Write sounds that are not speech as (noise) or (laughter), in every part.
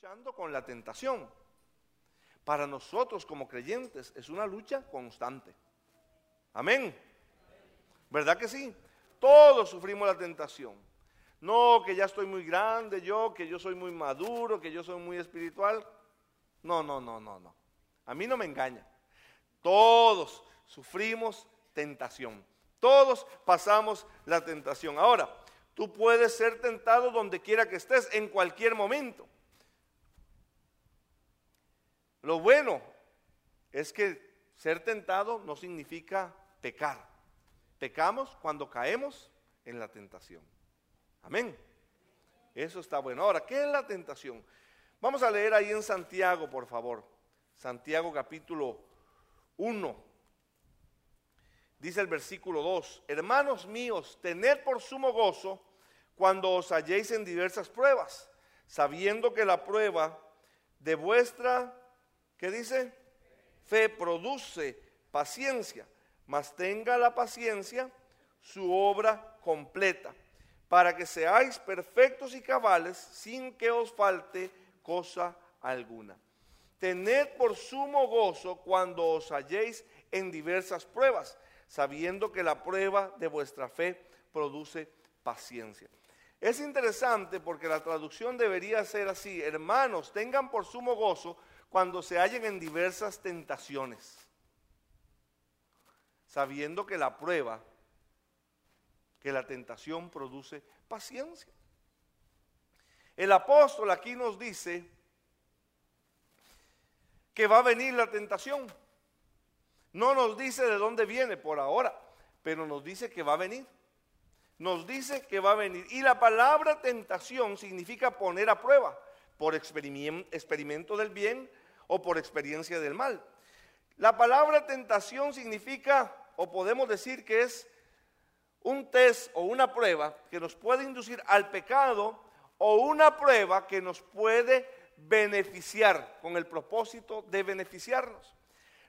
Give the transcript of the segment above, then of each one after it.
luchando con la tentación. Para nosotros como creyentes es una lucha constante. Amén. ¿Verdad que sí? Todos sufrimos la tentación. No, que ya estoy muy grande yo, que yo soy muy maduro, que yo soy muy espiritual. No, no, no, no, no. A mí no me engaña. Todos sufrimos tentación. Todos pasamos la tentación. Ahora, tú puedes ser tentado donde quiera que estés, en cualquier momento. Lo bueno es que ser tentado no significa pecar. Pecamos cuando caemos en la tentación. Amén. Eso está bueno. Ahora, ¿qué es la tentación? Vamos a leer ahí en Santiago, por favor. Santiago capítulo 1. Dice el versículo 2, hermanos míos, tened por sumo gozo cuando os halléis en diversas pruebas, sabiendo que la prueba de vuestra, ¿qué dice? Fe produce paciencia, mas tenga la paciencia su obra completa, para que seáis perfectos y cabales sin que os falte cosa alguna. Tened por sumo gozo cuando os halléis en diversas pruebas sabiendo que la prueba de vuestra fe produce paciencia. Es interesante porque la traducción debería ser así, hermanos, tengan por sumo gozo cuando se hallen en diversas tentaciones, sabiendo que la prueba, que la tentación produce paciencia. El apóstol aquí nos dice que va a venir la tentación. No nos dice de dónde viene por ahora, pero nos dice que va a venir. Nos dice que va a venir. Y la palabra tentación significa poner a prueba por experimento del bien o por experiencia del mal. La palabra tentación significa, o podemos decir que es un test o una prueba que nos puede inducir al pecado o una prueba que nos puede beneficiar con el propósito de beneficiarnos.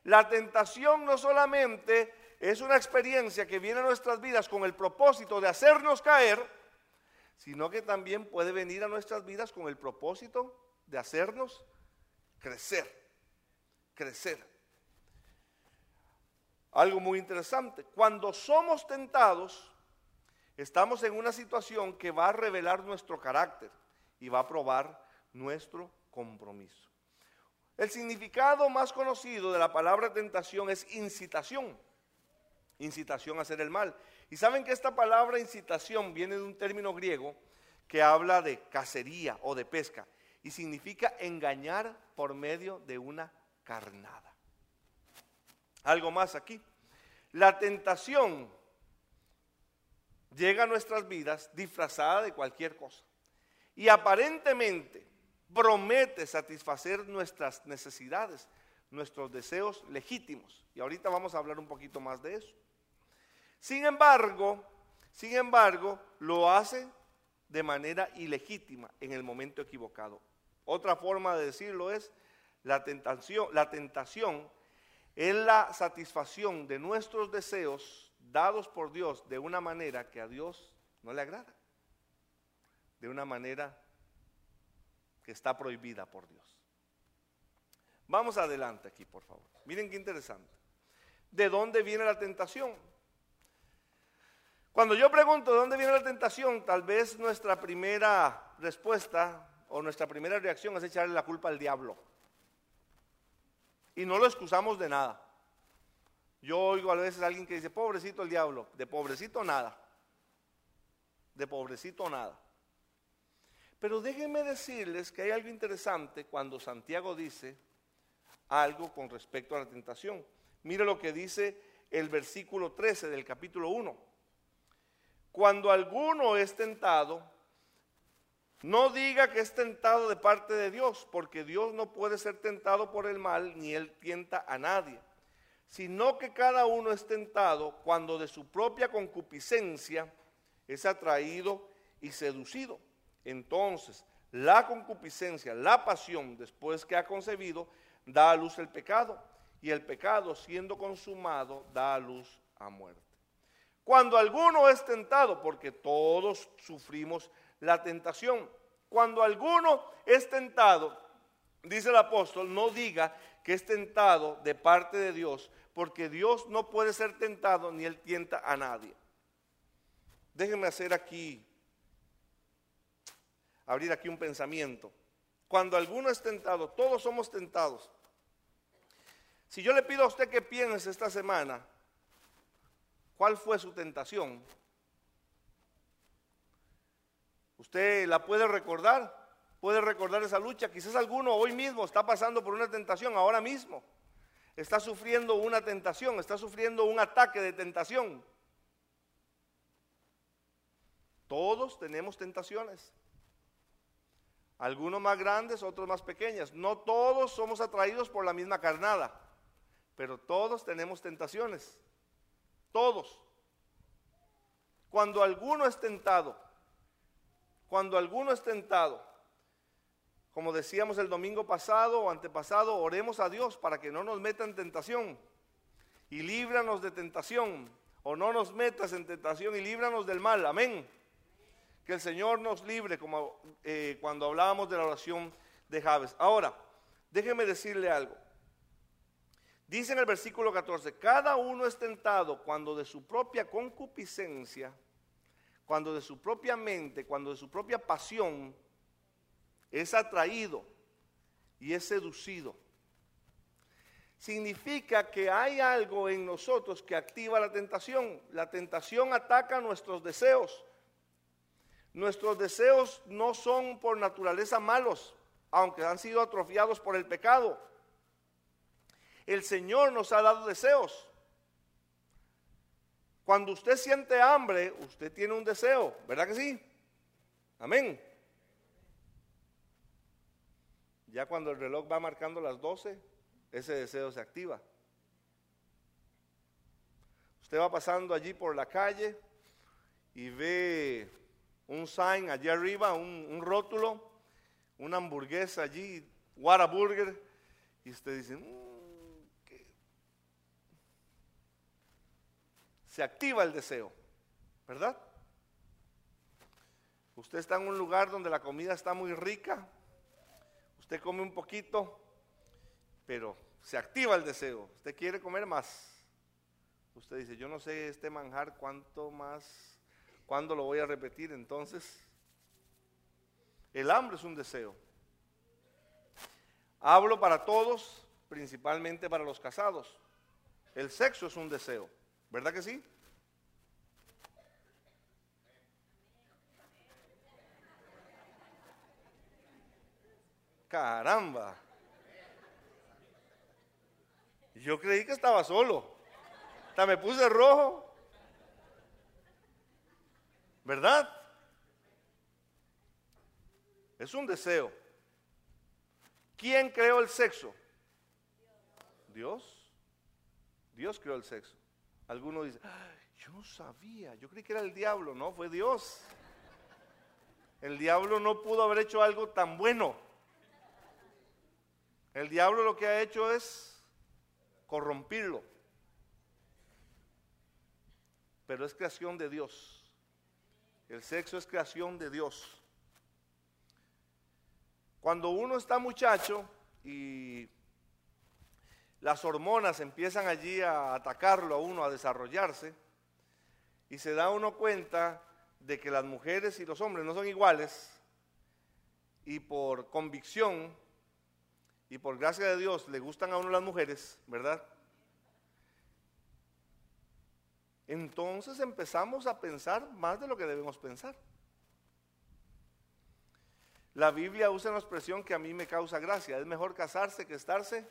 La tentación no solamente es una experiencia que viene a nuestras vidas con el propósito de hacernos caer, sino que también puede venir a nuestras vidas con el propósito de hacernos crecer, crecer. Algo muy interesante, cuando somos tentados, estamos en una situación que va a revelar nuestro carácter y va a probar nuestro compromiso. El significado más conocido de la palabra tentación es incitación. Incitación a hacer el mal. Y saben que esta palabra incitación viene de un término griego que habla de cacería o de pesca y significa engañar por medio de una carnada. Algo más aquí. La tentación llega a nuestras vidas disfrazada de cualquier cosa. Y aparentemente promete satisfacer nuestras necesidades, nuestros deseos legítimos. Y ahorita vamos a hablar un poquito más de eso. Sin embargo, sin embargo, lo hace de manera ilegítima en el momento equivocado. Otra forma de decirlo es la tentación, la tentación es la satisfacción de nuestros deseos dados por Dios de una manera que a Dios no le agrada. De una manera está prohibida por Dios. Vamos adelante aquí, por favor. Miren qué interesante. ¿De dónde viene la tentación? Cuando yo pregunto de dónde viene la tentación, tal vez nuestra primera respuesta o nuestra primera reacción es echarle la culpa al diablo. Y no lo excusamos de nada. Yo oigo a veces a alguien que dice, pobrecito el diablo, de pobrecito nada. De pobrecito nada. Pero déjenme decirles que hay algo interesante cuando Santiago dice algo con respecto a la tentación. Mire lo que dice el versículo 13 del capítulo 1. Cuando alguno es tentado, no diga que es tentado de parte de Dios, porque Dios no puede ser tentado por el mal, ni él tienta a nadie, sino que cada uno es tentado cuando de su propia concupiscencia es atraído y seducido. Entonces, la concupiscencia, la pasión, después que ha concebido, da a luz el pecado. Y el pecado, siendo consumado, da a luz a muerte. Cuando alguno es tentado, porque todos sufrimos la tentación. Cuando alguno es tentado, dice el apóstol, no diga que es tentado de parte de Dios, porque Dios no puede ser tentado ni él tienta a nadie. Déjenme hacer aquí, abrir aquí un pensamiento. Cuando alguno es tentado, todos somos tentados. Si yo le pido a usted que piense esta semana, ¿cuál fue su tentación? ¿Usted la puede recordar? ¿Puede recordar esa lucha? Quizás alguno hoy mismo está pasando por una tentación, ahora mismo. Está sufriendo una tentación, está sufriendo un ataque de tentación. Todos tenemos tentaciones. Algunos más grandes, otros más pequeñas. No todos somos atraídos por la misma carnada pero todos tenemos tentaciones. Todos. Cuando alguno es tentado, cuando alguno es tentado, como decíamos el domingo pasado o antepasado, oremos a Dios para que no nos meta en tentación y líbranos de tentación, o no nos metas en tentación y líbranos del mal. Amén. Que el Señor nos libre, como eh, cuando hablábamos de la oración de Javes. Ahora, déjeme decirle algo. Dice en el versículo 14, cada uno es tentado cuando de su propia concupiscencia, cuando de su propia mente, cuando de su propia pasión es atraído y es seducido. Significa que hay algo en nosotros que activa la tentación. La tentación ataca nuestros deseos. Nuestros deseos no son por naturaleza malos, aunque han sido atrofiados por el pecado el Señor nos ha dado deseos. Cuando usted siente hambre, usted tiene un deseo, ¿verdad que sí? Amén. Ya cuando el reloj va marcando las 12, ese deseo se activa. Usted va pasando allí por la calle y ve un sign allí arriba, un, rótulo, una hamburguesa allí, Whataburger, y usted dice, mm, se activa el deseo, ¿verdad? Usted está en un lugar donde la comida está muy rica, usted come un poquito, pero se activa el deseo, usted quiere comer más. Usted dice, yo no sé este manjar cuánto más, cuándo lo voy a repetir, entonces el hambre es un deseo. Hablo para todos, principalmente para los casados. El sexo es un deseo. ¿Verdad que sí? Caramba. Yo creí que estaba solo. Hasta me puse rojo. ¿Verdad? Es un deseo. ¿Quién creó el sexo? Dios. Dios creó el sexo. Algunos dicen, yo no sabía, yo creí que era el diablo, no, fue Dios. El diablo no pudo haber hecho algo tan bueno. El diablo lo que ha hecho es corrompirlo. Pero es creación de Dios. El sexo es creación de Dios. Cuando uno está muchacho y las hormonas empiezan allí a atacarlo a uno, a desarrollarse, y se da uno cuenta de que las mujeres y los hombres no son iguales, y por convicción y por gracia de Dios le gustan a uno las mujeres, ¿verdad? Entonces empezamos a pensar más de lo que debemos pensar. La Biblia usa una expresión que a mí me causa gracia, es mejor casarse que estarse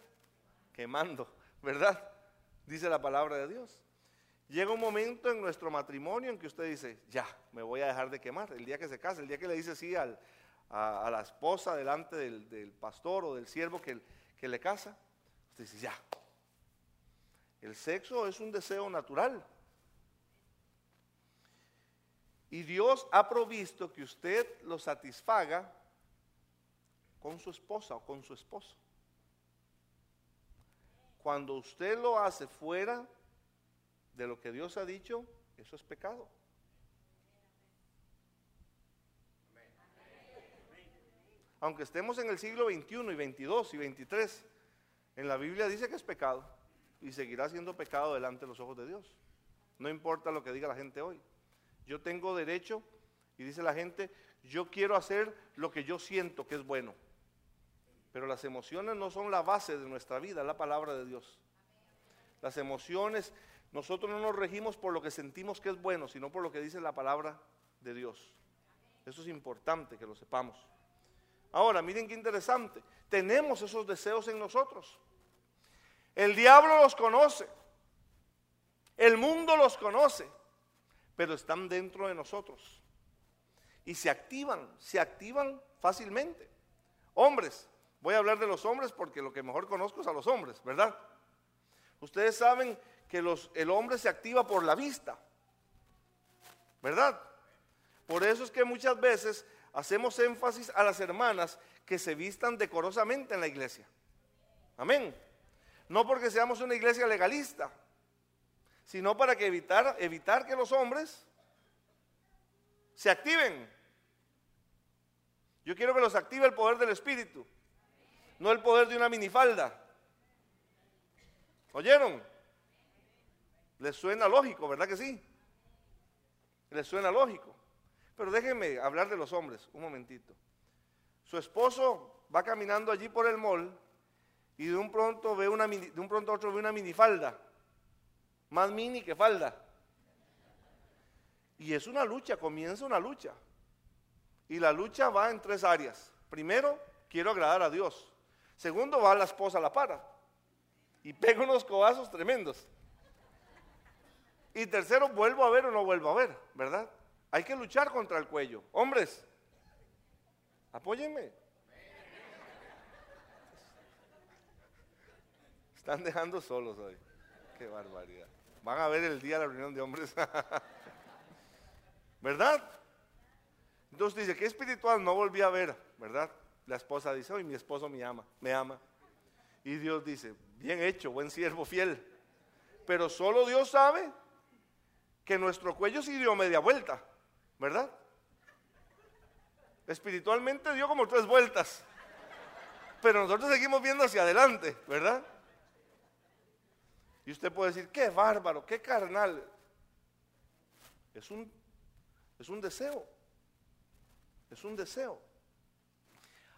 quemando, ¿verdad? Dice la palabra de Dios. Llega un momento en nuestro matrimonio en que usted dice, ya, me voy a dejar de quemar. El día que se case, el día que le dice sí a, la esposa delante del, pastor o del siervo que, que le casa, usted dice, ya. El sexo es un deseo natural. Y Dios ha provisto que usted lo satisfaga con su esposa o con su esposo. Cuando usted lo hace fuera de lo que Dios ha dicho, eso es pecado. aunque estemos en el siglo XXI y 22 y 23, en la Biblia dice que es pecado y seguirá siendo pecado delante de los ojos de Dios. No importa lo que diga la gente hoy. Yo tengo derecho, y dice la gente, yo quiero hacer lo que yo siento que es bueno. Pero las emociones no son la base de nuestra vida, es la palabra de Dios. Las emociones, nosotros no nos regimos por lo que sentimos que es bueno, sino por lo que dice la palabra de Dios. Eso es importante que lo sepamos. Ahora, miren qué interesante. Tenemos esos deseos en nosotros. El diablo los conoce. El mundo los conoce. Pero están dentro de nosotros. Y se activan, se activan fácilmente. Hombres, voy a hablar de los hombres porque lo que mejor conozco es a los hombres, ¿verdad? Ustedes saben que los, el hombre se activa por la vista, ¿verdad? Por eso es que muchas veces hacemos énfasis a las hermanas que se vistan decorosamente en la iglesia. Amén. No porque seamos una iglesia legalista, sino para que evitar, evitar que los hombres se activen. Yo quiero que los active el poder del Espíritu, no el poder de una minifalda. ¿Oyeron? Les suena lógico, ¿verdad que sí? Les suena lógico. Pero déjenme hablar de los hombres un momentito. Su esposo va caminando allí por el mall y de un pronto ve una de un pronto otro ve una minifalda, más mini que falda. Y es una lucha, comienza una lucha. Y la lucha va en tres áreas. Primero, quiero agradar a Dios. Segundo, va la esposa a la para. Y pega unos cobazos tremendos. Y tercero, vuelvo a ver o no vuelvo a ver, ¿verdad? Hay que luchar contra el cuello. Hombres, apóyenme. Están dejando solos hoy. Qué barbaridad. Van a ver el día de la reunión de hombres. (laughs) ¿Verdad? Entonces dice, qué espiritual no volví a ver, ¿verdad? La esposa dice, hoy mi esposo me ama, me ama. Y Dios dice, bien hecho, buen siervo fiel. Pero solo Dios sabe que nuestro cuello sí dio media vuelta, ¿verdad? Espiritualmente dio como tres vueltas. Pero nosotros seguimos viendo hacia adelante, ¿verdad? Y usted puede decir, qué bárbaro, qué carnal. Es un, es un deseo. Es un deseo.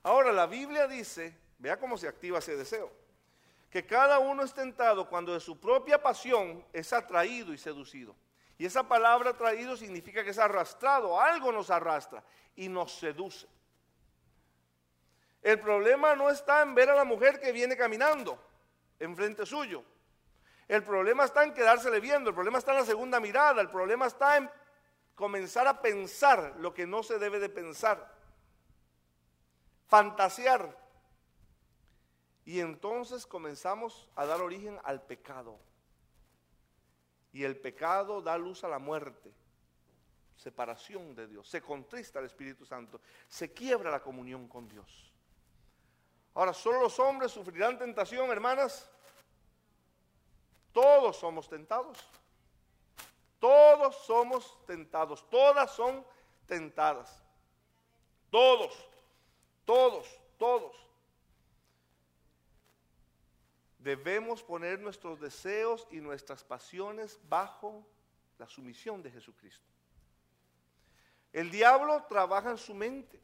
Ahora la Biblia dice, vea cómo se activa ese deseo, que cada uno es tentado cuando de su propia pasión es atraído y seducido. Y esa palabra atraído significa que es arrastrado, algo nos arrastra y nos seduce. El problema no está en ver a la mujer que viene caminando enfrente suyo. El problema está en quedársele viendo, el problema está en la segunda mirada, el problema está en comenzar a pensar lo que no se debe de pensar, fantasear. Y entonces comenzamos a dar origen al pecado. Y el pecado da luz a la muerte, separación de Dios, se contrista el Espíritu Santo, se quiebra la comunión con Dios. Ahora, solo los hombres sufrirán tentación, hermanas. Todos somos tentados. Todos somos tentados. Todas son tentadas. Todos, todos, todos. Debemos poner nuestros deseos y nuestras pasiones bajo la sumisión de Jesucristo. El diablo trabaja en su mente.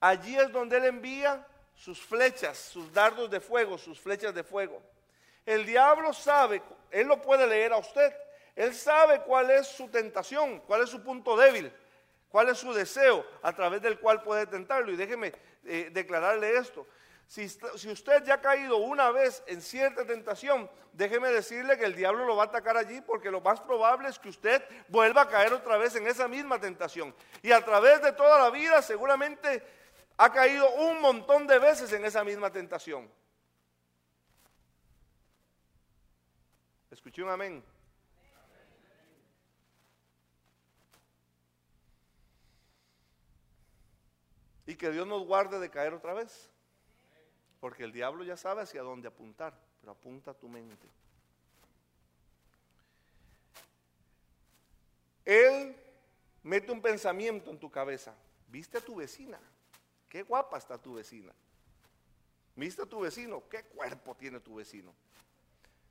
Allí es donde él envía sus flechas, sus dardos de fuego, sus flechas de fuego. El diablo sabe, él lo puede leer a usted. Él sabe cuál es su tentación, cuál es su punto débil, cuál es su deseo a través del cual puede tentarlo. Y déjeme eh, declararle esto. Si, si, usted ya ha caído una vez en cierta tentación, déjeme decirle que el diablo lo va a atacar allí porque lo más probable es que usted vuelva a caer otra vez en esa misma tentación. Y a través de toda la vida seguramente ha caído un montón de veces en esa misma tentación. Escuché un amén. Y que Dios nos guarde de caer otra vez. Porque el diablo ya sabe hacia dónde apuntar, pero apunta a tu mente. Él mete un pensamiento en tu cabeza. ¿Viste a tu vecina? qué guapa está tu vecina. ¿Viste a tu vecino? ¿Qué cuerpo tiene tu vecino?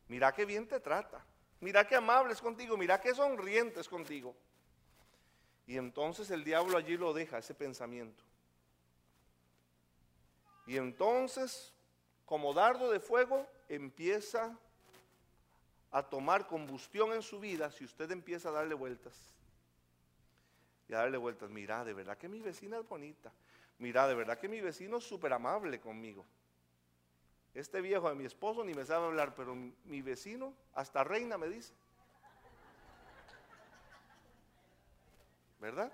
Mira qué bien te trata. Mira qué amable es contigo. Mira qué sonriente es contigo. Y entonces el diablo allí lo deja, ese pensamiento. Y entonces, como dardo de fuego, empieza a tomar combustión en su vida si usted empieza a darle vueltas. Y a darle vueltas. Mira, de verdad que mi vecina es bonita. Mira, de verdad que mi vecino es súper amable conmigo. Este viejo de mi esposo ni me sabe hablar, pero mi vecino, hasta reina me dice. ¿Verdad?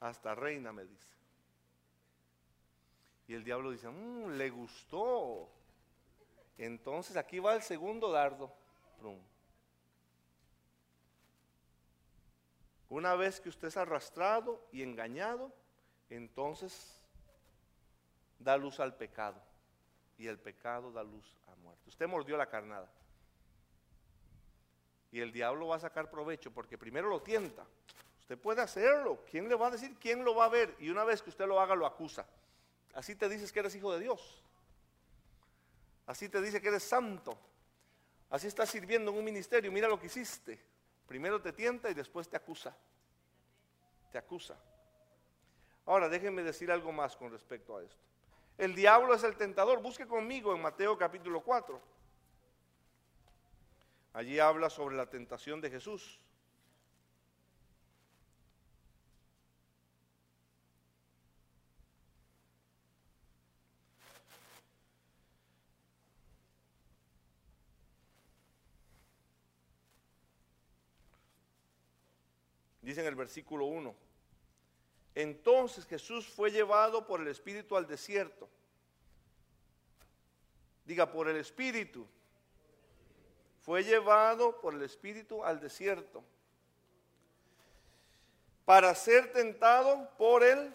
Hasta reina me dice. Y el diablo dice, mmm, le gustó. Entonces aquí va el segundo dardo. Una vez que usted es arrastrado y engañado, entonces da luz al pecado. Y el pecado da luz a muerte. Usted mordió la carnada. Y el diablo va a sacar provecho porque primero lo tienta. Usted puede hacerlo. ¿Quién le va a decir? ¿Quién lo va a ver? Y una vez que usted lo haga, lo acusa. Así te dices que eres hijo de Dios. Así te dice que eres santo. Así estás sirviendo en un ministerio. Mira lo que hiciste. Primero te tienta y después te acusa. Te acusa. Ahora déjenme decir algo más con respecto a esto. El diablo es el tentador. Busque conmigo en Mateo capítulo 4. Allí habla sobre la tentación de Jesús. Dice en el versículo 1. Entonces Jesús fue llevado por el Espíritu al desierto. Diga, por el Espíritu. Fue llevado por el Espíritu al desierto. Para ser tentado por el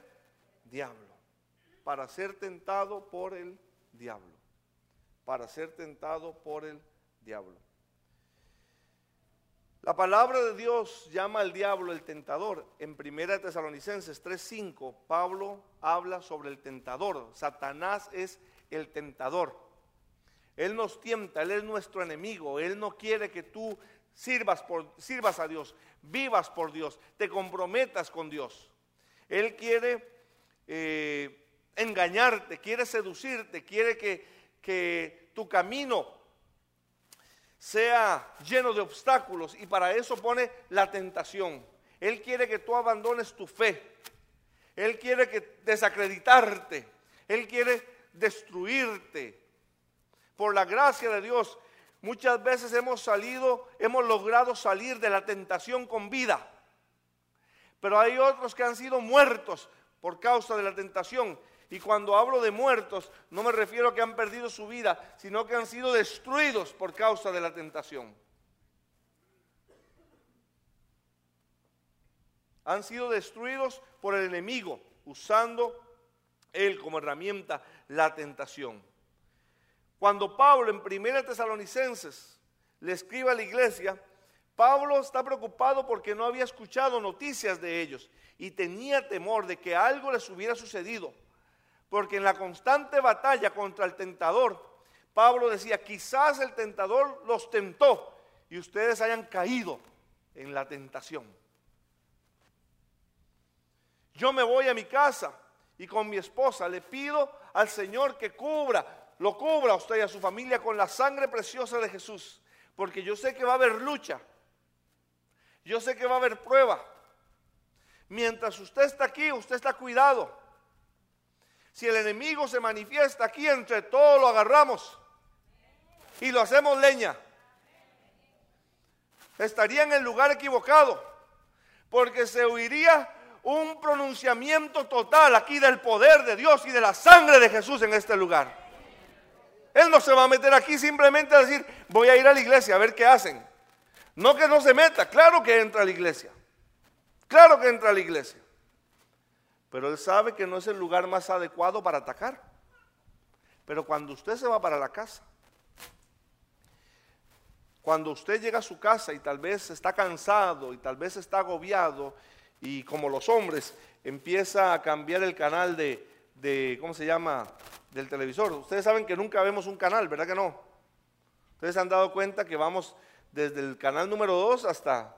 diablo. Para ser tentado por el diablo. Para ser tentado por el diablo. La palabra de Dios llama al diablo el tentador. En 1 Tesalonicenses 3:5, Pablo habla sobre el tentador. Satanás es el tentador. Él nos tienta, Él es nuestro enemigo. Él no quiere que tú sirvas, por, sirvas a Dios, vivas por Dios, te comprometas con Dios. Él quiere eh, engañarte, quiere seducirte, quiere que, que tu camino sea lleno de obstáculos y para eso pone la tentación. Él quiere que tú abandones tu fe. Él quiere que desacreditarte. Él quiere destruirte. Por la gracia de Dios, muchas veces hemos salido, hemos logrado salir de la tentación con vida. Pero hay otros que han sido muertos por causa de la tentación y cuando hablo de muertos, no me refiero a que han perdido su vida, sino que han sido destruidos por causa de la tentación. Han sido destruidos por el enemigo, usando él como herramienta la tentación. Cuando Pablo en 1 Tesalonicenses le escribe a la iglesia, Pablo está preocupado porque no había escuchado noticias de ellos y tenía temor de que algo les hubiera sucedido porque en la constante batalla contra el tentador, Pablo decía, quizás el tentador los tentó y ustedes hayan caído en la tentación. Yo me voy a mi casa y con mi esposa le pido al Señor que cubra, lo cubra a usted y a su familia con la sangre preciosa de Jesús, porque yo sé que va a haber lucha, yo sé que va a haber prueba. Mientras usted está aquí, usted está cuidado. Si el enemigo se manifiesta aquí, entre todos lo agarramos y lo hacemos leña. Estaría en el lugar equivocado, porque se oiría un pronunciamiento total aquí del poder de Dios y de la sangre de Jesús en este lugar. Él no se va a meter aquí simplemente a decir, voy a ir a la iglesia a ver qué hacen. No que no se meta, claro que entra a la iglesia. Claro que entra a la iglesia. Pero él sabe que no es el lugar más adecuado para atacar. Pero cuando usted se va para la casa, cuando usted llega a su casa y tal vez está cansado y tal vez está agobiado y como los hombres empieza a cambiar el canal de, de, ¿cómo se llama?, del televisor. Ustedes saben que nunca vemos un canal, ¿verdad que no? Ustedes han dado cuenta que vamos desde el canal número 2 hasta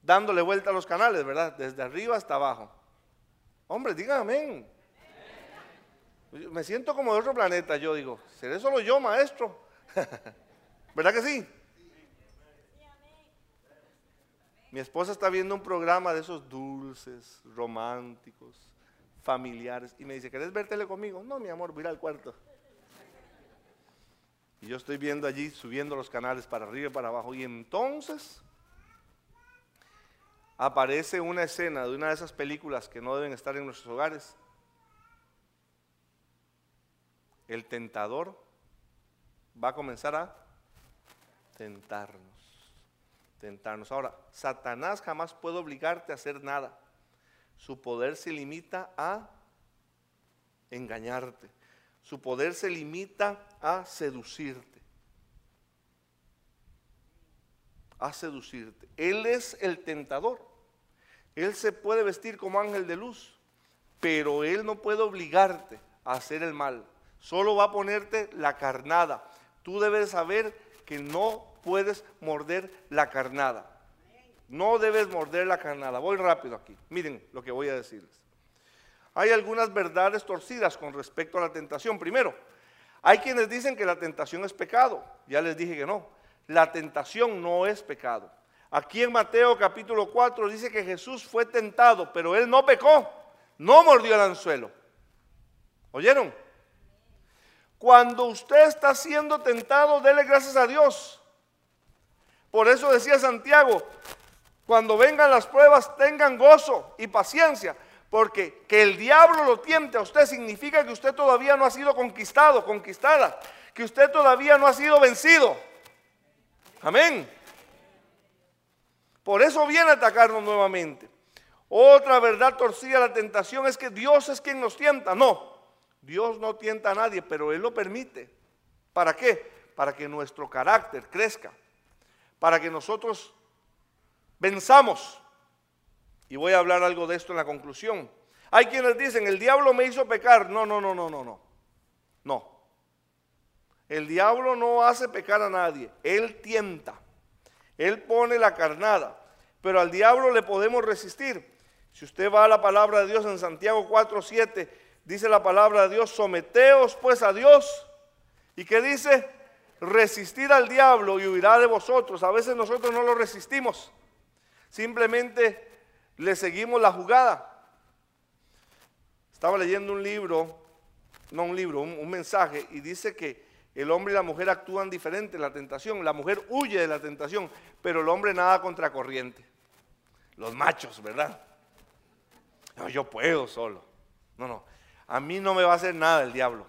dándole vuelta a los canales, ¿verdad? Desde arriba hasta abajo. Hombre, digan amén. Me siento como de otro planeta, yo digo, ¿seré solo yo, maestro? (laughs) ¿Verdad que sí? Mi esposa está viendo un programa de esos dulces, románticos, familiares, y me dice, ¿querés ver tele conmigo? No, mi amor, voy al cuarto. Y yo estoy viendo allí, subiendo los canales para arriba y para abajo, y entonces aparece una escena de una de esas películas que no deben estar en nuestros hogares. El tentador va a comenzar a tentarnos. Tentarnos. Ahora, Satanás jamás puede obligarte a hacer nada. Su poder se limita a engañarte. Su poder se limita a seducirte. A seducirte. Él es el tentador. Él se puede vestir como ángel de luz, pero Él no puede obligarte a hacer el mal. Solo va a ponerte la carnada. Tú debes saber que no puedes morder la carnada. No debes morder la carnada. Voy rápido aquí. Miren lo que voy a decirles. Hay algunas verdades torcidas con respecto a la tentación. Primero, hay quienes dicen que la tentación es pecado. Ya les dije que no. La tentación no es pecado. Aquí en Mateo capítulo 4 dice que Jesús fue tentado, pero él no pecó, no mordió el anzuelo. ¿Oyeron? Cuando usted está siendo tentado, dele gracias a Dios. Por eso decía Santiago, cuando vengan las pruebas, tengan gozo y paciencia, porque que el diablo lo tiente a usted significa que usted todavía no ha sido conquistado, conquistada, que usted todavía no ha sido vencido. Amén. Por eso viene a atacarnos nuevamente. Otra verdad torcida la tentación es que Dios es quien nos tienta. No, Dios no tienta a nadie, pero Él lo permite. ¿Para qué? Para que nuestro carácter crezca. Para que nosotros venzamos. Y voy a hablar algo de esto en la conclusión. Hay quienes dicen, el diablo me hizo pecar. No, no, no, no, no, no. No. El diablo no hace pecar a nadie. Él tienta. Él pone la carnada, pero al diablo le podemos resistir. Si usted va a la palabra de Dios en Santiago 4, 7, dice la palabra de Dios, someteos pues a Dios. ¿Y qué dice? Resistir al diablo y huirá de vosotros. A veces nosotros no lo resistimos. Simplemente le seguimos la jugada. Estaba leyendo un libro, no un libro, un, un mensaje, y dice que el hombre y la mujer actúan diferente en la tentación. La mujer huye de la tentación, pero el hombre nada contra corriente. Los machos, ¿verdad? No, yo puedo solo. No, no. A mí no me va a hacer nada el diablo.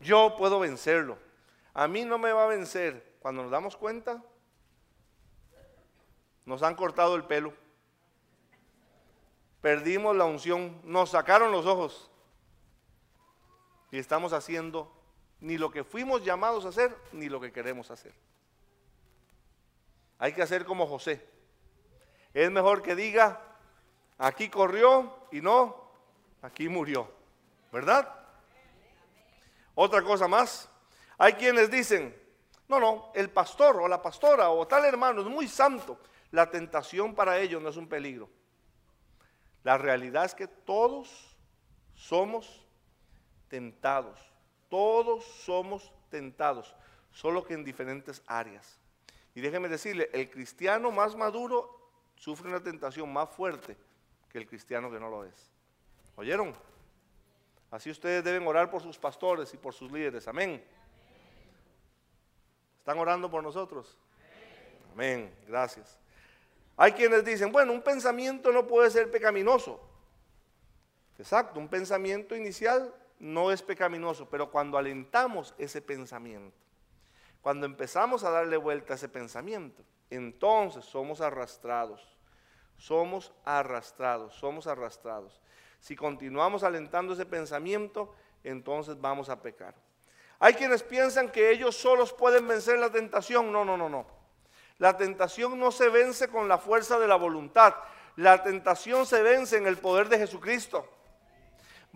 Yo puedo vencerlo. A mí no me va a vencer. Cuando nos damos cuenta, nos han cortado el pelo. Perdimos la unción. Nos sacaron los ojos. Y estamos haciendo ni lo que fuimos llamados a hacer, ni lo que queremos hacer. Hay que hacer como José. Es mejor que diga, aquí corrió y no, aquí murió. ¿Verdad? Otra cosa más. Hay quienes dicen, no, no, el pastor o la pastora o tal hermano es muy santo. La tentación para ellos no es un peligro. La realidad es que todos somos tentados todos somos tentados, solo que en diferentes áreas. Y déjeme decirle, el cristiano más maduro sufre una tentación más fuerte que el cristiano que no lo es. ¿Oyeron? Así ustedes deben orar por sus pastores y por sus líderes. Amén. ¿Están orando por nosotros? Amén. Gracias. Hay quienes dicen, bueno, un pensamiento no puede ser pecaminoso. Exacto, un pensamiento inicial no es pecaminoso, pero cuando alentamos ese pensamiento, cuando empezamos a darle vuelta a ese pensamiento, entonces somos arrastrados, somos arrastrados, somos arrastrados. Si continuamos alentando ese pensamiento, entonces vamos a pecar. Hay quienes piensan que ellos solos pueden vencer la tentación. No, no, no, no. La tentación no se vence con la fuerza de la voluntad. la tentación se vence en el poder de Jesucristo.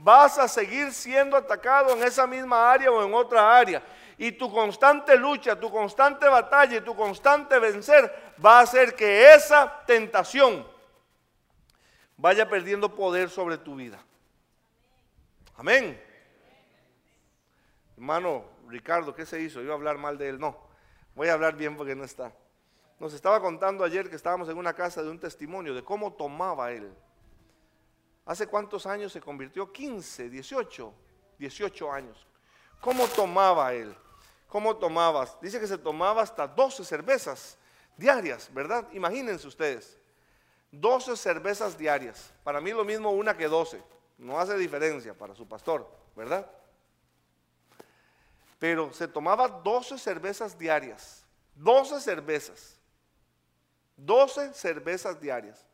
Vas a seguir siendo atacado en esa misma área o en otra área. Y tu constante lucha, tu constante batalla y tu constante vencer va a hacer que esa tentación vaya perdiendo poder sobre tu vida. Amén. Hermano Ricardo, ¿qué se hizo? Iba a hablar mal de él. No, voy a hablar bien porque no está. Nos estaba contando ayer que estábamos en una casa de un testimonio de cómo tomaba él. ¿Hace cuántos años se convirtió? 15, 18, 18 años. ¿Cómo tomaba él? ¿Cómo tomabas? Dice que se tomaba hasta 12 cervezas diarias, ¿verdad? Imagínense ustedes. 12 cervezas diarias. Para mí lo mismo una que 12. No hace diferencia para su pastor, ¿verdad? Pero se tomaba 12 cervezas diarias. 12 cervezas. 12 cervezas diarias.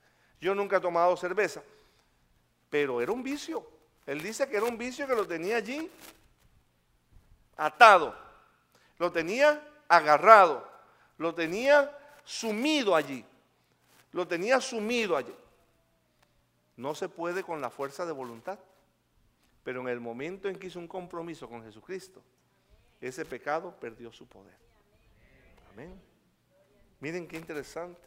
Yo nunca he tomado cerveza, pero era un vicio. Él dice que era un vicio que lo tenía allí atado, lo tenía agarrado, lo tenía sumido allí, lo tenía sumido allí. No se puede con la fuerza de voluntad, pero en el momento en que hizo un compromiso con Jesucristo, ese pecado perdió su poder. Amén. Miren qué interesante.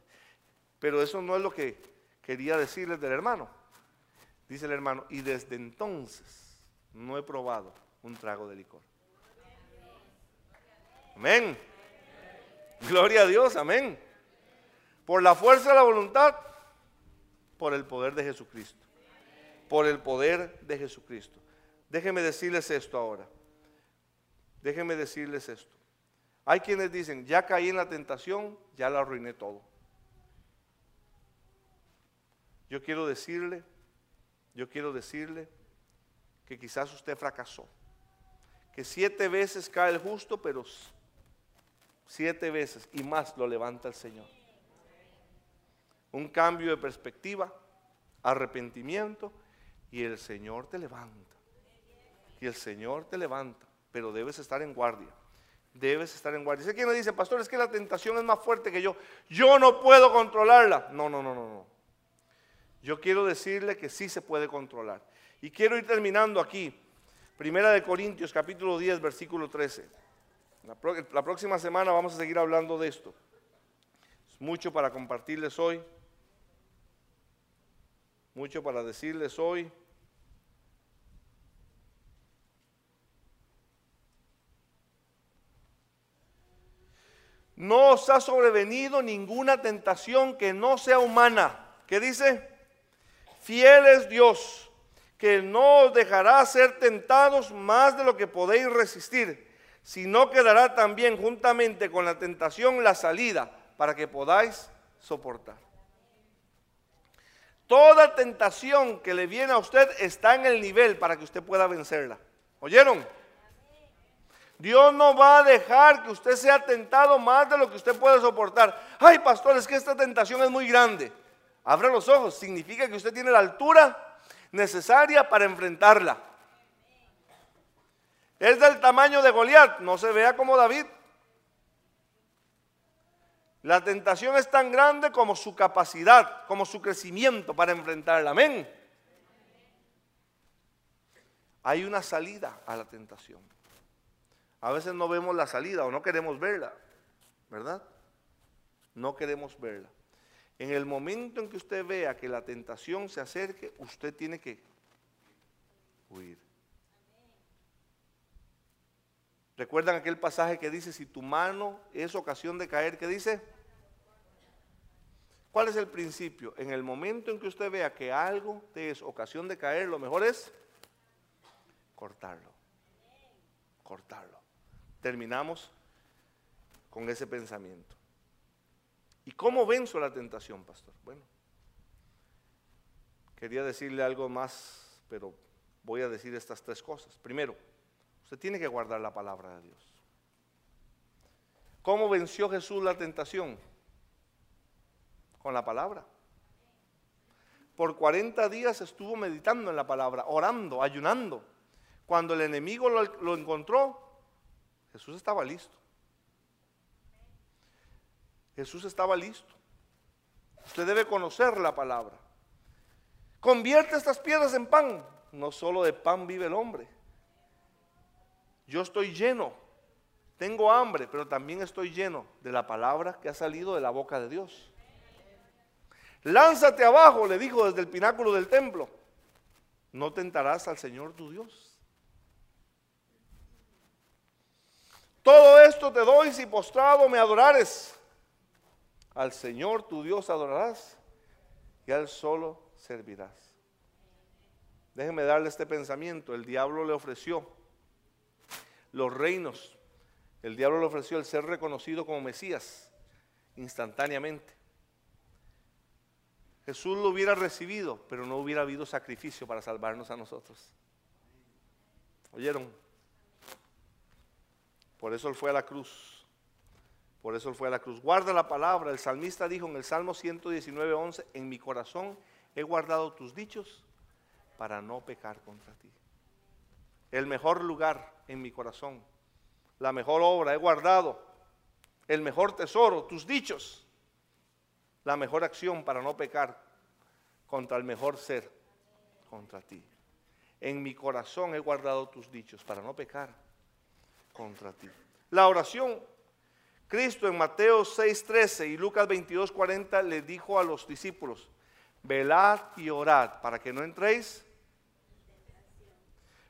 Pero eso no es lo que quería decirles del hermano. Dice el hermano, y desde entonces no he probado un trago de licor. Amén. Gloria a Dios, amén. Por la fuerza de la voluntad, por el poder de Jesucristo. Por el poder de Jesucristo. Déjenme decirles esto ahora. Déjenme decirles esto. Hay quienes dicen, ya caí en la tentación, ya la arruiné todo. Yo quiero decirle, yo quiero decirle que quizás usted fracasó. Que siete veces cae el justo, pero siete veces y más lo levanta el Señor. Un cambio de perspectiva, arrepentimiento y el Señor te levanta. Y el Señor te levanta, pero debes estar en guardia. Debes estar en guardia. Dice quien me dice, pastor, es que la tentación es más fuerte que yo. Yo no puedo controlarla. No, no, no, no, no. Yo quiero decirle que sí se puede controlar. Y quiero ir terminando aquí. Primera de Corintios, capítulo 10, versículo 13. La, próxima semana vamos a seguir hablando de esto. Es mucho para compartirles hoy. Mucho para decirles hoy. No os ha sobrevenido ninguna tentación que no sea humana. ¿Qué dice? Fiel es Dios, que no os dejará ser tentados más de lo que podéis resistir, sino que dará también juntamente con la tentación la salida para que podáis soportar. Toda tentación que le viene a usted está en el nivel para que usted pueda vencerla. ¿Oyeron? Dios no va a dejar que usted sea tentado más de lo que usted puede soportar. Ay, pastor, es que esta tentación es muy grande. Abra los ojos, significa que usted tiene la altura necesaria para enfrentarla. Es del tamaño de Goliat, no se vea como David. La tentación es tan grande como su capacidad, como su crecimiento para enfrentarla. Amén. Hay una salida a la tentación. A veces no vemos la salida o no queremos verla, ¿verdad? No queremos verla. En el momento en que usted vea que la tentación se acerque, usted tiene que huir. ¿Recuerdan aquel pasaje que dice, si tu mano es ocasión de caer, ¿qué dice? ¿Cuál es el principio? En el momento en que usted vea que algo te es ocasión de caer, lo mejor es cortarlo. Cortarlo. Terminamos con ese pensamiento. ¿Y cómo venzo la tentación, pastor? Bueno, quería decirle algo más, pero voy a decir estas tres cosas. Primero, usted tiene que guardar la palabra de Dios. ¿Cómo venció Jesús la tentación? Con la palabra. Por 40 días estuvo meditando en la palabra, orando, ayunando. Cuando el enemigo lo, lo encontró, Jesús estaba listo. Jesús estaba listo. Usted debe conocer la palabra. Convierte estas piedras en pan. No solo de pan vive el hombre. Yo estoy lleno, tengo hambre, pero también estoy lleno de la palabra que ha salido de la boca de Dios. Lánzate abajo, le dijo desde el pináculo del templo. No tentarás al Señor tu Dios. Todo esto te doy si postrado me adorares. Al Señor tu Dios adorarás y al solo servirás. Déjenme darle este pensamiento. El diablo le ofreció los reinos. El diablo le ofreció el ser reconocido como Mesías instantáneamente. Jesús lo hubiera recibido, pero no hubiera habido sacrificio para salvarnos a nosotros. ¿Oyeron? Por eso él fue a la cruz. Por eso él fue a la cruz. Guarda la palabra. El salmista dijo en el Salmo 119, 11, en mi corazón he guardado tus dichos para no pecar contra ti. El mejor lugar en mi corazón, la mejor obra he guardado, el mejor tesoro, tus dichos la mejor acción para no pecar contra el mejor ser, contra ti. En mi corazón he guardado tus dichos para no pecar contra ti. La oración, Cristo en Mateo 6:13 y Lucas 22:40 le dijo a los discípulos, velad y orad para que no entréis.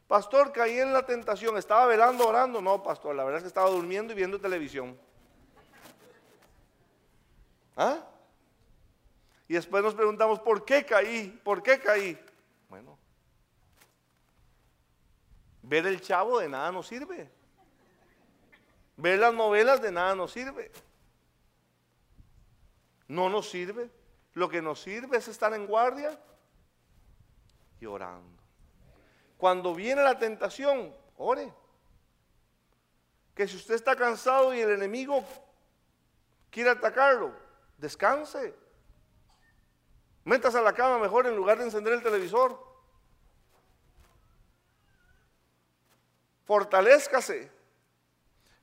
Pastor, caí en la tentación, estaba velando, orando. No, pastor, la verdad es que estaba durmiendo y viendo televisión. ¿Ah? Y después nos preguntamos, ¿por qué caí? ¿Por qué caí? Bueno, ver el chavo de nada nos sirve. Ver las novelas de nada nos sirve. No nos sirve. Lo que nos sirve es estar en guardia y orando. Cuando viene la tentación, ore. Que si usted está cansado y el enemigo quiere atacarlo, descanse. Métase a la cama mejor en lugar de encender el televisor. Fortalezcase.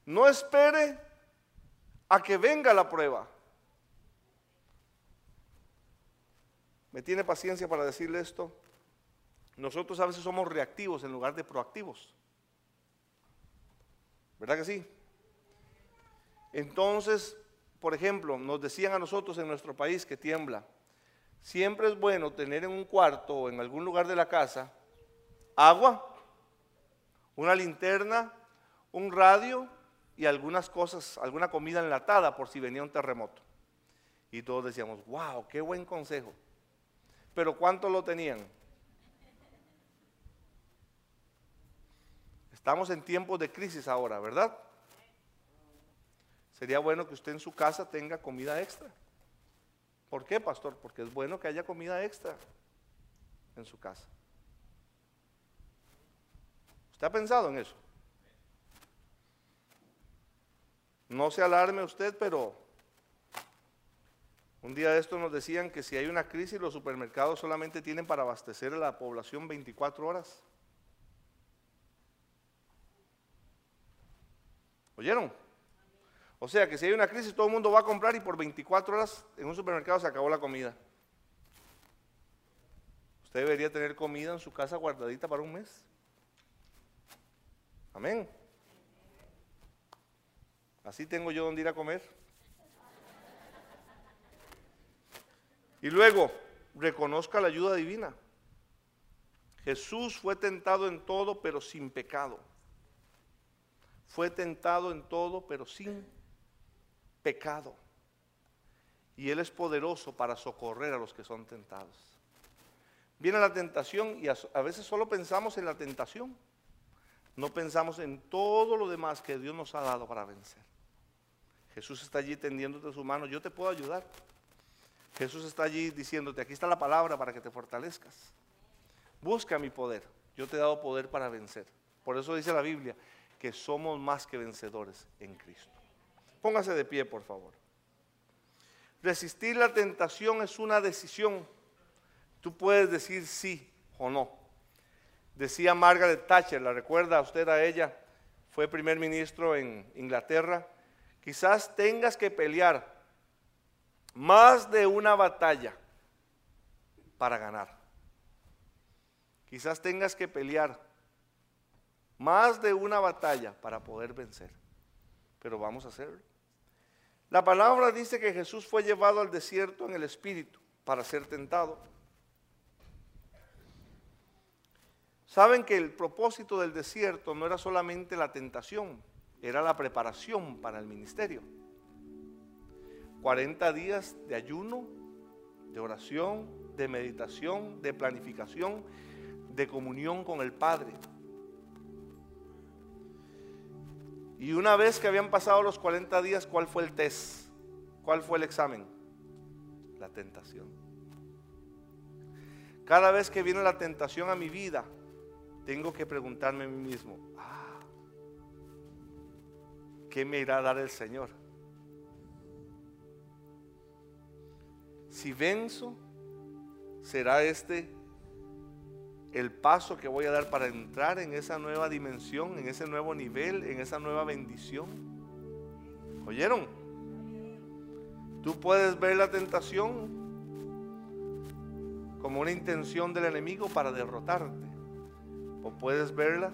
No espere a que venga la prueba. ¿Me tiene paciencia para decirle esto? Nosotros a veces somos reactivos en lugar de proactivos. ¿Verdad que sí? Entonces, por ejemplo, nos decían a nosotros en nuestro país que tiembla. Siempre es bueno tener en un cuarto o en algún lugar de la casa agua, una linterna, un radio y algunas cosas, alguna comida enlatada por si venía un terremoto. Y todos decíamos, wow, qué buen consejo. Pero ¿cuánto lo tenían? Estamos en tiempos de crisis ahora, ¿verdad? Sería bueno que usted en su casa tenga comida extra. ¿Por qué, pastor? Porque es bueno que haya comida extra en su casa. ¿Usted ha pensado en eso? No se alarme usted, pero un día de esto nos decían que si hay una crisis, los supermercados solamente tienen para abastecer a la población 24 horas. ¿Oyeron? O sea que si hay una crisis, todo el mundo va a comprar y por 24 horas en un supermercado se acabó la comida. Usted debería tener comida en su casa guardadita para un mes. Amén. Así tengo yo donde ir a comer. Y luego, reconozca la ayuda divina. Jesús fue tentado en todo, pero sin pecado. Fue tentado en todo, pero sin pecado. Y Él es poderoso para socorrer a los que son tentados. Viene la tentación y a, veces solo pensamos en la tentación. No pensamos en todo lo demás que Dios nos ha dado para vencer. Jesús está allí tendiéndote su mano. Yo te puedo ayudar. Jesús está allí diciéndote, aquí está la palabra para que te fortalezcas. Busca mi poder. Yo te he dado poder para vencer. Por eso dice la Biblia que somos más que vencedores en Cristo. Póngase de pie, por favor. Resistir la tentación es una decisión. Tú puedes decir sí o no. Decía Margaret Thatcher, ¿la recuerda usted a ella? Fue primer ministro en Inglaterra. Quizás tengas que pelear más de una batalla para ganar. Quizás tengas que pelear más de una batalla para poder vencer, pero vamos a hacerlo. La palabra dice que Jesús fue llevado al desierto en el Espíritu para ser tentado. Saben que el propósito del desierto no era solamente la tentación, era la preparación para el ministerio. 40 días de ayuno, de oración, de meditación, de planificación, de comunión con el Padre. Y una vez que habían pasado los 40 días, ¿cuál fue el test? ¿Cuál fue el examen? La tentación. Cada vez que viene la tentación a mi vida, tengo que preguntarme a mí mismo, ah, ¿qué me irá a dar el Señor? Si venzo, será este el paso que voy a dar para entrar en esa nueva dimensión, en ese nuevo nivel, en esa nueva bendición. ¿Oyeron? Tú puedes ver la tentación como una intención del enemigo para derrotarte. O puedes verla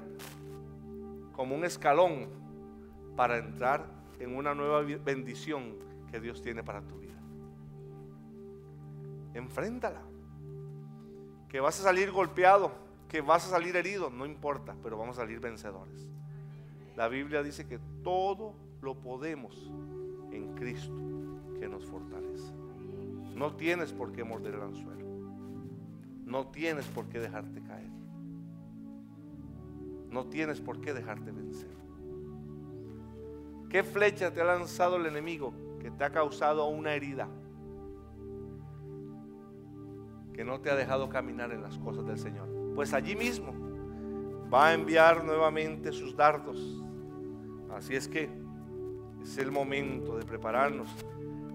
como un escalón para entrar en una nueva bendición que Dios tiene para tu vida. Enfréntala que vas a salir golpeado, que vas a salir herido, no importa, pero vamos a salir vencedores. La Biblia dice que todo lo podemos en Cristo que nos fortalece. No tienes por qué morder el anzuelo. No tienes por qué dejarte caer. No tienes por qué dejarte vencer. ¿Qué flecha te ha lanzado el enemigo que te ha causado una herida? que no te ha dejado caminar en las cosas del Señor. Pues allí mismo va a enviar nuevamente sus dardos. Así es que es el momento de prepararnos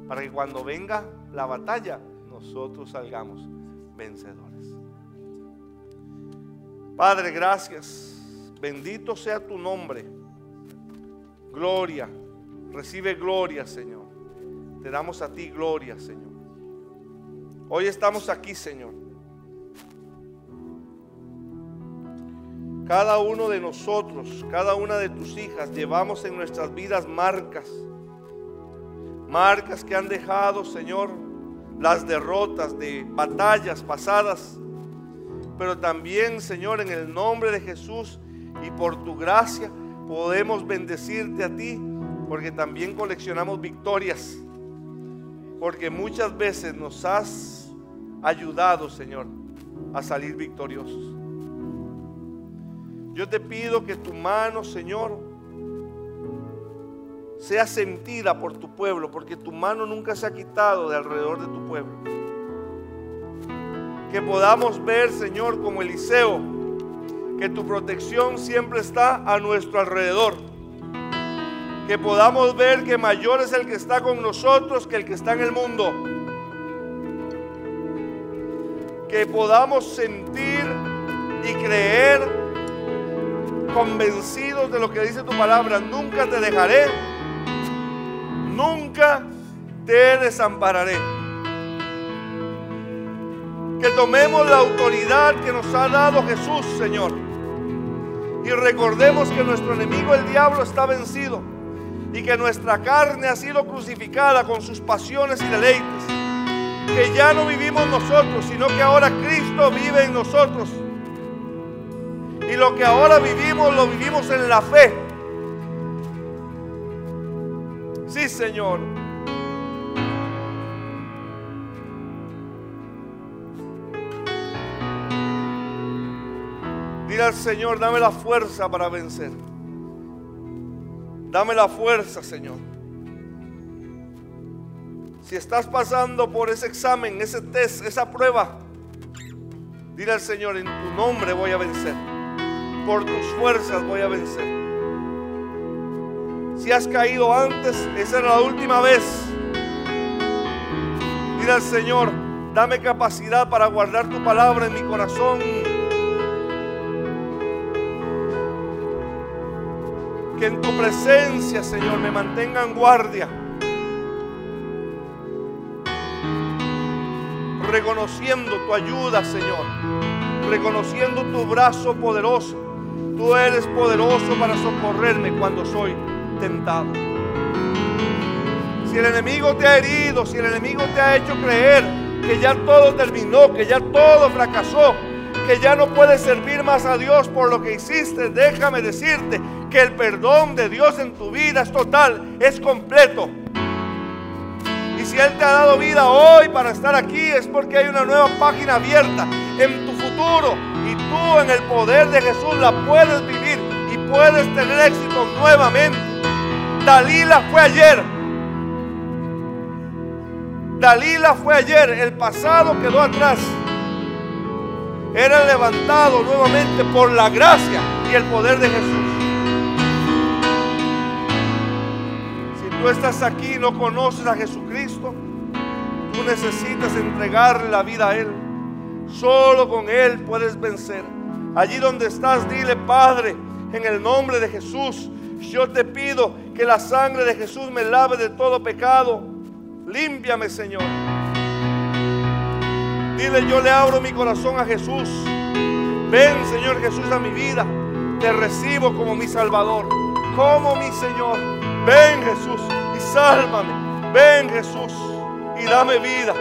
para que cuando venga la batalla nosotros salgamos vencedores. Padre, gracias. Bendito sea tu nombre. Gloria. Recibe gloria, Señor. Te damos a ti gloria, Señor. Hoy estamos aquí, Señor. Cada uno de nosotros, cada una de tus hijas, llevamos en nuestras vidas marcas. Marcas que han dejado, Señor, las derrotas de batallas pasadas. Pero también, Señor, en el nombre de Jesús y por tu gracia, podemos bendecirte a ti, porque también coleccionamos victorias porque muchas veces nos has ayudado, Señor, a salir victoriosos. Yo te pido que tu mano, Señor, sea sentida por tu pueblo, porque tu mano nunca se ha quitado de alrededor de tu pueblo. Que podamos ver, Señor, como Eliseo, que tu protección siempre está a nuestro alrededor que podamos ver que mayor es el que está con nosotros que el que está en el mundo. Que podamos sentir y creer convencidos de lo que dice tu palabra. Nunca te dejaré, nunca te desampararé. Que tomemos la autoridad que nos ha dado Jesús, Señor. Y recordemos que nuestro enemigo, el diablo, está vencido y que nuestra carne ha sido crucificada con sus pasiones y deleites. Que ya no vivimos nosotros, sino que ahora Cristo vive en nosotros. Y lo que ahora vivimos lo vivimos en la fe. Sí, Señor. Dile al Señor, dame la fuerza para vencer. Dame la fuerza, Señor. Si estás pasando por ese examen, ese test, esa prueba, dile al Señor, en tu nombre voy a vencer. Por tus fuerzas voy a vencer. Si has caído antes, esa era la última vez. Dile al Señor, dame capacidad para guardar tu palabra en mi corazón En tu presencia, Señor, me mantengan guardia. Reconociendo tu ayuda, Señor. reconociendo tu brazo poderoso. Tú eres poderoso para socorrerme cuando soy tentado. Si el enemigo te ha herido, si el enemigo te ha hecho creer que ya todo terminó, que ya todo fracasó, que ya no puedes servir más a Dios por lo que hiciste, déjame decirte que el perdón de Dios en tu vida es total, es completo. Y si Él te ha dado vida hoy para estar aquí, es porque hay una nueva página abierta en tu futuro. Y tú en el poder de Jesús la puedes vivir y puedes tener éxito nuevamente. Dalila fue ayer. Dalila fue ayer. El pasado quedó atrás era levantado nuevamente por la gracia y el poder de Jesús. Estás aquí y no conoces a Jesucristo, tú necesitas entregarle la vida a Él. Solo con Él puedes vencer. Allí donde estás, dile, Padre, en el nombre de Jesús, yo te pido que la sangre de Jesús me lave de todo pecado. Límpiame, Señor. Dile, yo le abro mi corazón a Jesús. Ven, Señor Jesús, a mi vida. Te recibo como mi Salvador, como mi Señor. Ven, Jesús, y sálvame. Ven, Jesús, y dame vida.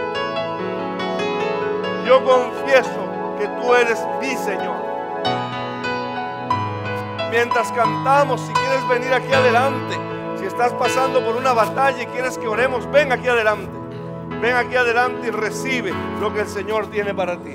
Yo confieso que tú eres mi Señor. Mientras cantamos, si quieres venir aquí adelante, si estás pasando por una batalla y quieres que oremos, ven aquí adelante. Ven aquí adelante y recibe lo que el Señor tiene para ti.